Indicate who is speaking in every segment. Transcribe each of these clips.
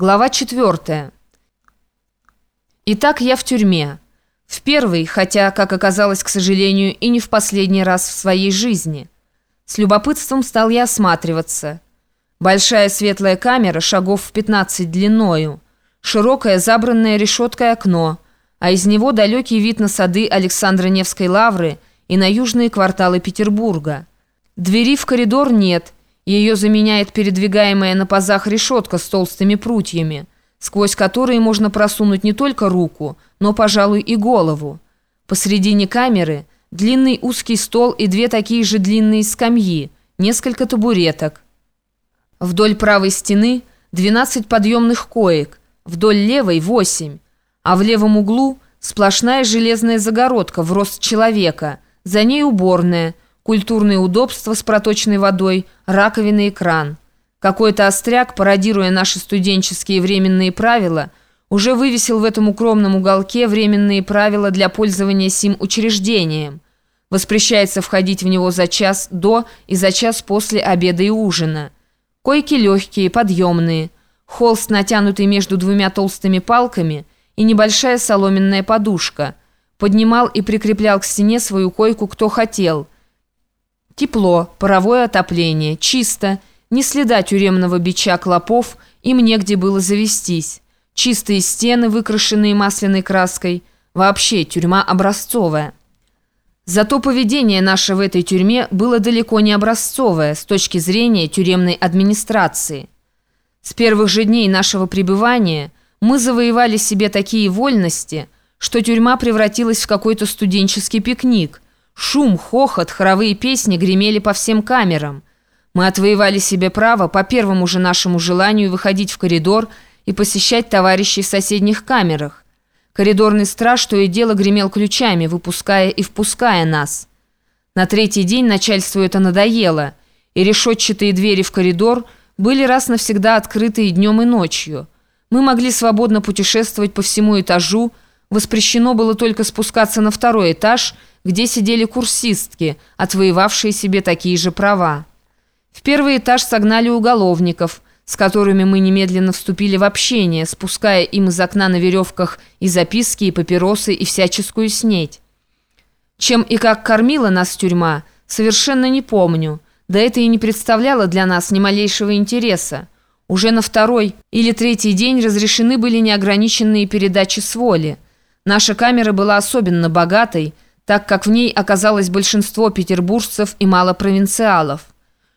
Speaker 1: Глава 4. Итак, я в тюрьме. В первый, хотя, как оказалось, к сожалению, и не в последний раз в своей жизни. С любопытством стал я осматриваться. Большая светлая камера, шагов в 15 длиною, широкое забранное решеткой окно, а из него далекий вид на сады Александра Невской лавры и на южные кварталы Петербурга. Двери в коридор нет – ее заменяет передвигаемая на пазах решетка с толстыми прутьями, сквозь которые можно просунуть не только руку, но, пожалуй, и голову. Посредине камеры длинный узкий стол и две такие же длинные скамьи, несколько табуреток. Вдоль правой стены 12 подъемных коек, вдоль левой 8, а в левом углу сплошная железная загородка в рост человека, за ней уборная – культурные удобства с проточной водой, раковины и кран. Какой-то остряк, пародируя наши студенческие временные правила, уже вывесил в этом укромном уголке временные правила для пользования сим учреждением. Воспрещается входить в него за час до и за час после обеда и ужина. Койки легкие, подъемные, холст, натянутый между двумя толстыми палками, и небольшая соломенная подушка. Поднимал и прикреплял к стене свою койку кто хотел – Тепло, паровое отопление, чисто, не следа тюремного бича клопов, им негде было завестись. Чистые стены, выкрашенные масляной краской. Вообще, тюрьма образцовая. Зато поведение наше в этой тюрьме было далеко не образцовое с точки зрения тюремной администрации. С первых же дней нашего пребывания мы завоевали себе такие вольности, что тюрьма превратилась в какой-то студенческий пикник – Шум, хохот, хоровые песни гремели по всем камерам. Мы отвоевали себе право по первому же нашему желанию выходить в коридор и посещать товарищей в соседних камерах. Коридорный страж то и дело гремел ключами, выпуская и впуская нас. На третий день начальству это надоело, и решетчатые двери в коридор были раз навсегда открыты и днем, и ночью. Мы могли свободно путешествовать по всему этажу, воспрещено было только спускаться на второй этаж – где сидели курсистки, отвоевавшие себе такие же права. В первый этаж согнали уголовников, с которыми мы немедленно вступили в общение, спуская им из окна на веревках и записки, и папиросы, и всяческую снеть. Чем и как кормила нас тюрьма, совершенно не помню, да это и не представляло для нас ни малейшего интереса. Уже на второй или третий день разрешены были неограниченные передачи с воли. Наша камера была особенно богатой, так как в ней оказалось большинство петербуржцев и мало провинциалов.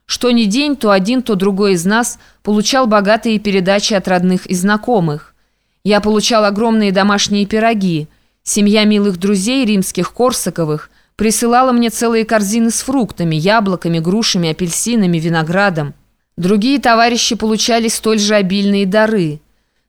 Speaker 1: Что ни день, то один, то другой из нас получал богатые передачи от родных и знакомых. Я получал огромные домашние пироги. Семья милых друзей римских Корсаковых присылала мне целые корзины с фруктами, яблоками, грушами, апельсинами, виноградом. Другие товарищи получали столь же обильные дары.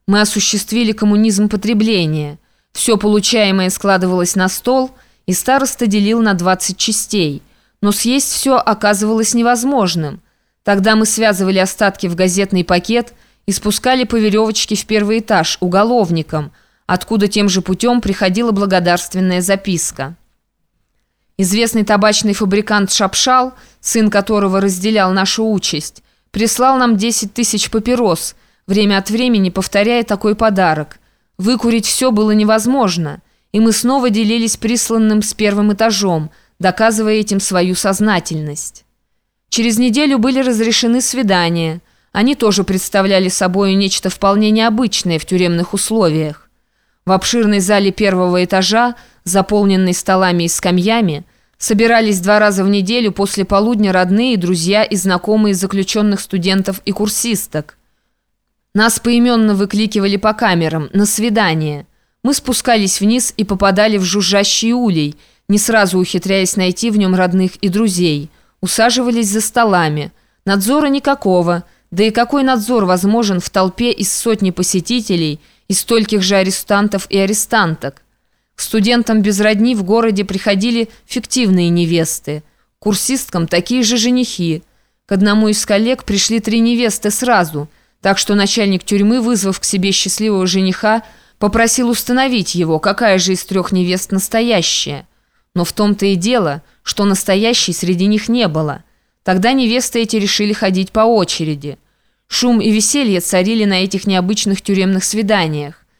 Speaker 1: Мы осуществили коммунизм потребления. Все получаемое складывалось на стол – и староста делил на 20 частей. Но съесть все оказывалось невозможным. Тогда мы связывали остатки в газетный пакет и спускали по веревочке в первый этаж уголовникам, откуда тем же путем приходила благодарственная записка. Известный табачный фабрикант Шапшал, сын которого разделял нашу участь, прислал нам 10 тысяч папирос, время от времени повторяя такой подарок. Выкурить все было невозможно – и мы снова делились присланным с первым этажом, доказывая этим свою сознательность. Через неделю были разрешены свидания. Они тоже представляли собой нечто вполне необычное в тюремных условиях. В обширной зале первого этажа, заполненной столами и скамьями, собирались два раза в неделю после полудня родные, друзья и знакомые заключенных студентов и курсисток. Нас поименно выкликивали по камерам на свидание – мы спускались вниз и попадали в жужжащий улей, не сразу ухитряясь найти в нем родных и друзей. Усаживались за столами. Надзора никакого. Да и какой надзор возможен в толпе из сотни посетителей и стольких же арестантов и арестанток? К студентам без родни в городе приходили фиктивные невесты. Курсисткам такие же женихи. К одному из коллег пришли три невесты сразу, так что начальник тюрьмы, вызвав к себе счастливого жениха, Попросил установить его, какая же из трех невест настоящая. Но в том-то и дело, что настоящей среди них не было. Тогда невесты эти решили ходить по очереди. Шум и веселье царили на этих необычных тюремных свиданиях.